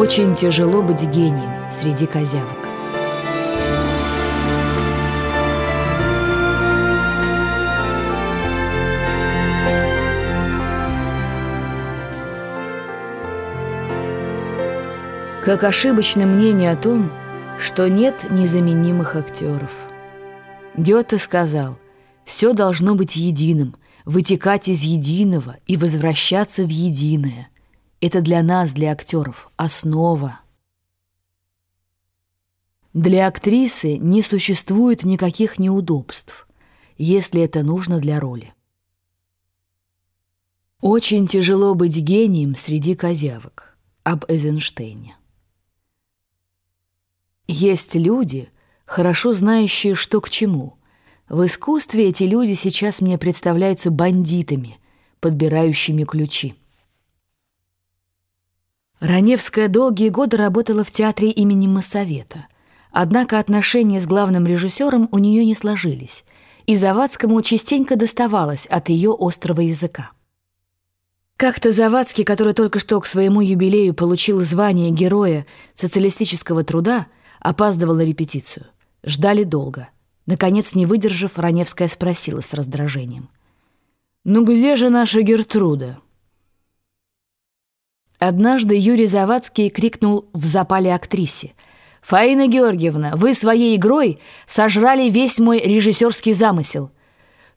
Очень тяжело быть гением среди козявок. Как ошибочно мнение о том, что нет незаменимых актеров. Гёте сказал, все должно быть единым, вытекать из единого и возвращаться в единое. Это для нас, для актеров, основа. Для актрисы не существует никаких неудобств, если это нужно для роли. Очень тяжело быть гением среди козявок. Об Эйзенштейне. Есть люди, хорошо знающие, что к чему. В искусстве эти люди сейчас мне представляются бандитами, подбирающими ключи. Раневская долгие годы работала в театре имени Моссовета. Однако отношения с главным режиссером у нее не сложились, и Завадскому частенько доставалось от ее острого языка. Как-то Завадский, который только что к своему юбилею получил звание Героя социалистического труда, Опаздывал на репетицию. Ждали долго. Наконец, не выдержав, Раневская спросила с раздражением. «Ну где же наша Гертруда?» Однажды Юрий Завадский крикнул в запале актрисе. «Фаина Георгиевна, вы своей игрой сожрали весь мой режиссерский замысел.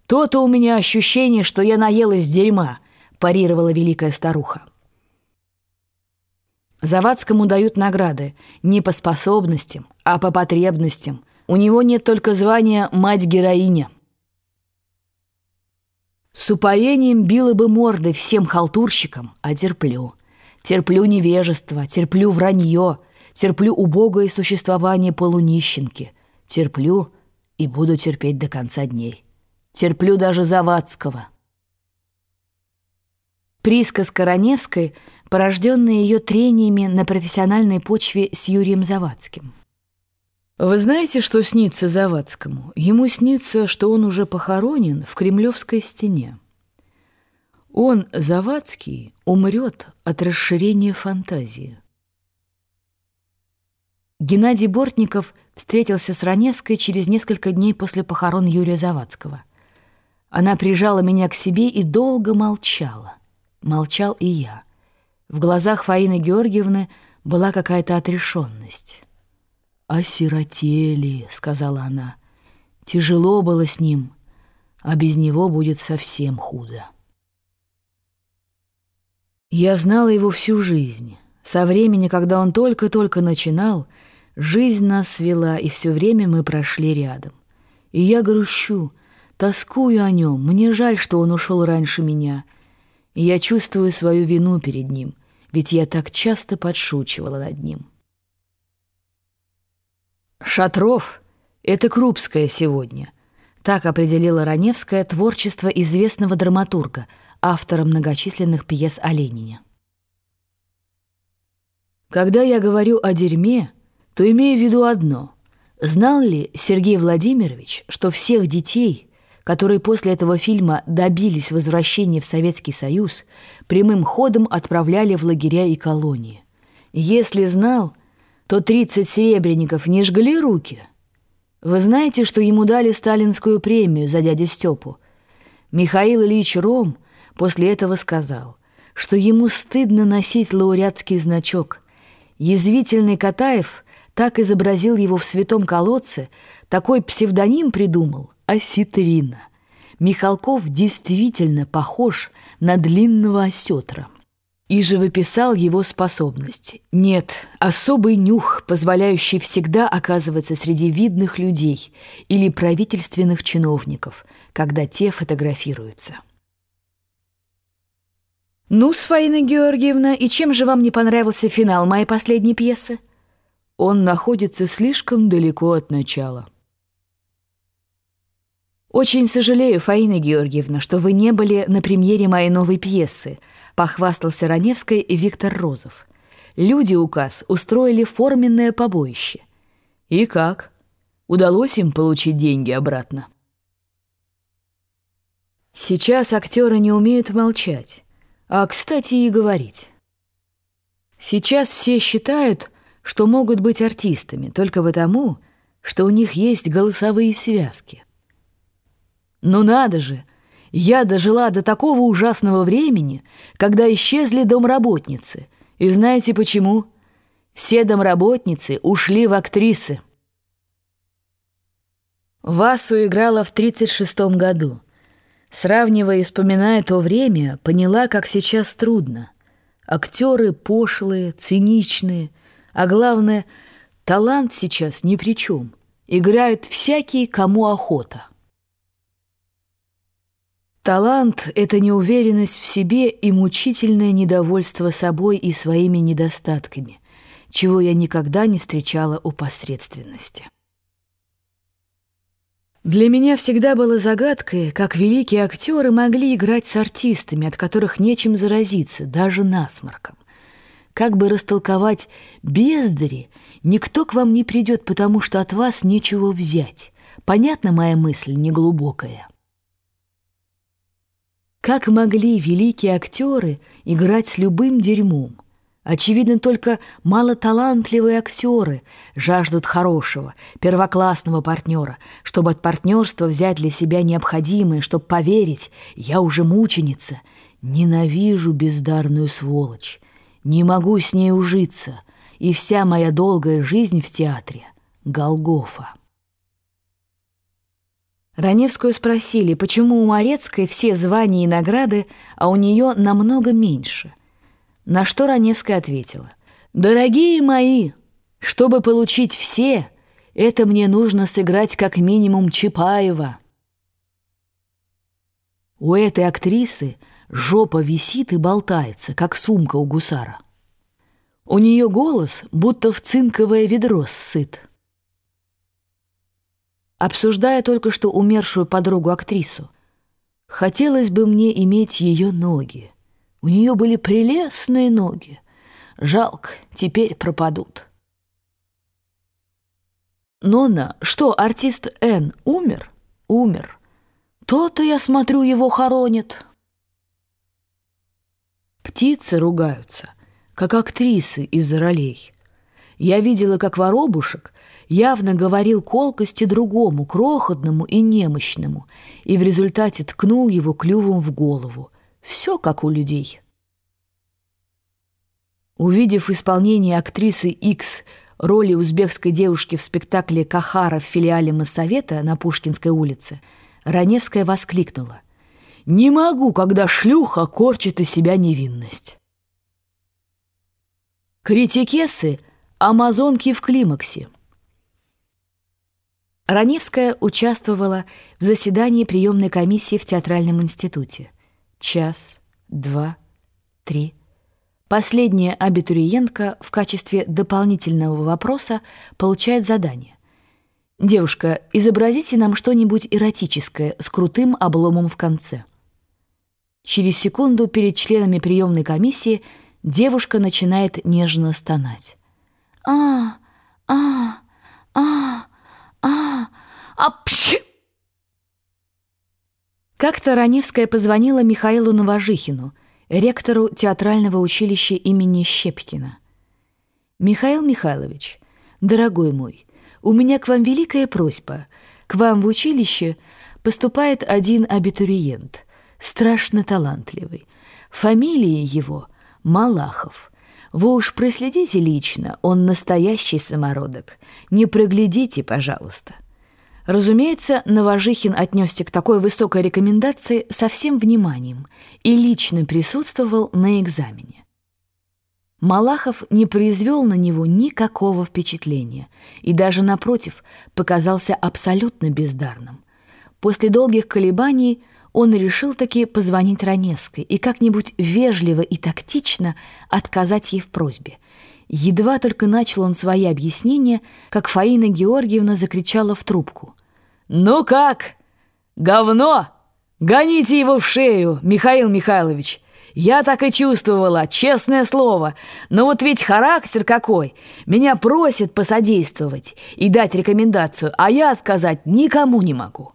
То-то у меня ощущение, что я наелась дерьма», парировала великая старуха. Завадскому дают награды не по способностям, а по потребностям. У него нет только звания «мать-героиня». С упоением била бы морды всем халтурщикам, а терплю. Терплю невежество, терплю вранье, терплю убогое существование полунищенки. Терплю и буду терпеть до конца дней. Терплю даже Завадского. Присказка Раневской — порожденные ее трениями на профессиональной почве с Юрием Завадским. Вы знаете, что снится Завадскому? Ему снится, что он уже похоронен в Кремлевской стене. Он, Завадский, умрет от расширения фантазии. Геннадий Бортников встретился с Раневской через несколько дней после похорон Юрия Завадского. Она прижала меня к себе и долго молчала. Молчал и я. В глазах Фаины Георгиевны была какая-то отрешенность. «Осиротели», — сказала она. «Тяжело было с ним, а без него будет совсем худо». Я знала его всю жизнь. Со времени, когда он только-только начинал, жизнь нас свела, и все время мы прошли рядом. И я грущу, тоскую о нем, мне жаль, что он ушел раньше меня, и я чувствую свою вину перед ним — ведь я так часто подшучивала над ним. «Шатров — это Крупская сегодня», — так определила Раневская творчество известного драматурга, автора многочисленных пьес о Ленине. Когда я говорю о дерьме, то имею в виду одно. Знал ли Сергей Владимирович, что всех детей — которые после этого фильма добились возвращения в Советский Союз, прямым ходом отправляли в лагеря и колонии. Если знал, то 30 серебряников не жгли руки. Вы знаете, что ему дали сталинскую премию за дядю Степу? Михаил Ильич Ром после этого сказал, что ему стыдно носить лауреатский значок. Язвительный Катаев так изобразил его в святом колодце, такой псевдоним придумал, осетрина. Михалков действительно похож на длинного осетра. И живописал его способность. Нет, особый нюх, позволяющий всегда оказываться среди видных людей или правительственных чиновников, когда те фотографируются. «Ну, Сфаина Георгиевна, и чем же вам не понравился финал моей последней пьесы?» «Он находится слишком далеко от начала». «Очень сожалею, Фаина Георгиевна, что вы не были на премьере моей новой пьесы», похвастался Раневской и Виктор Розов. «Люди указ устроили форменное побоище». «И как? Удалось им получить деньги обратно?» Сейчас актеры не умеют молчать, а, кстати, и говорить. Сейчас все считают, что могут быть артистами только потому, что у них есть голосовые связки. Ну надо же! Я дожила до такого ужасного времени, когда исчезли домработницы. И знаете почему? Все домработницы ушли в актрисы. Васу играла в 36 году. Сравнивая и вспоминая то время, поняла, как сейчас трудно. Актеры пошлые, циничные, а главное, талант сейчас ни при чем. Играют всякие, кому охота. Талант — это неуверенность в себе и мучительное недовольство собой и своими недостатками, чего я никогда не встречала у посредственности. Для меня всегда было загадкой, как великие актеры могли играть с артистами, от которых нечем заразиться, даже насморком. Как бы растолковать «бездари», никто к вам не придет, потому что от вас нечего взять. Понятна моя мысль, неглубокая? Как могли великие актеры играть с любым дерьмом? Очевидно, только малоталантливые актеры жаждут хорошего, первоклассного партнера, чтобы от партнерства взять для себя необходимое, чтобы поверить, я уже мученица, ненавижу бездарную сволочь, не могу с ней ужиться, и вся моя долгая жизнь в театре — Голгофа. Раневскую спросили, почему у Морецкой все звания и награды, а у нее намного меньше. На что Раневская ответила, «Дорогие мои, чтобы получить все, это мне нужно сыграть как минимум Чапаева». У этой актрисы жопа висит и болтается, как сумка у гусара. У нее голос, будто в цинковое ведро ссыт обсуждая только что умершую подругу-актрису. Хотелось бы мне иметь ее ноги. У нее были прелестные ноги. Жалко, теперь пропадут. Нона, что, артист Н умер? Умер. То-то, я смотрю, его хоронят. Птицы ругаются, как актрисы из-за ролей. Я видела, как воробушек явно говорил колкости другому, крохотному и немощному, и в результате ткнул его клювом в голову. Все как у людей. Увидев исполнение актрисы X роли узбекской девушки в спектакле «Кахара» в филиале Моссовета на Пушкинской улице, Раневская воскликнула. «Не могу, когда шлюха корчит из себя невинность». Критикесы – амазонки в климаксе – Раневская участвовала в заседании приемной комиссии в театральном институте. Час, два, три. Последняя абитуриентка в качестве дополнительного вопроса получает задание. «Девушка, изобразите нам что-нибудь эротическое с крутым обломом в конце». Через секунду перед членами приемной комиссии девушка начинает нежно стонать. «А, а, а, а, а, пш! Как-то Раневская позвонила Михаилу Новожихину, ректору театрального училища имени Щепкина. «Михаил Михайлович, дорогой мой, у меня к вам великая просьба. К вам в училище поступает один абитуриент, страшно талантливый. Фамилия его Малахов». Вы уж проследите лично, он настоящий самородок. Не проглядите, пожалуйста». Разумеется, Новожихин отнесся к такой высокой рекомендации со всем вниманием и лично присутствовал на экзамене. Малахов не произвел на него никакого впечатления и даже, напротив, показался абсолютно бездарным. После долгих колебаний он решил таки позвонить Раневской и как-нибудь вежливо и тактично отказать ей в просьбе. Едва только начал он свои объяснения, как Фаина Георгиевна закричала в трубку. «Ну как? Говно! Гоните его в шею, Михаил Михайлович! Я так и чувствовала, честное слово. Но вот ведь характер какой! Меня просят посодействовать и дать рекомендацию, а я отказать никому не могу».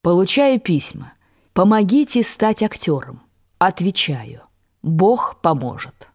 Получаю письма. Помогите стать актером. Отвечаю. Бог поможет.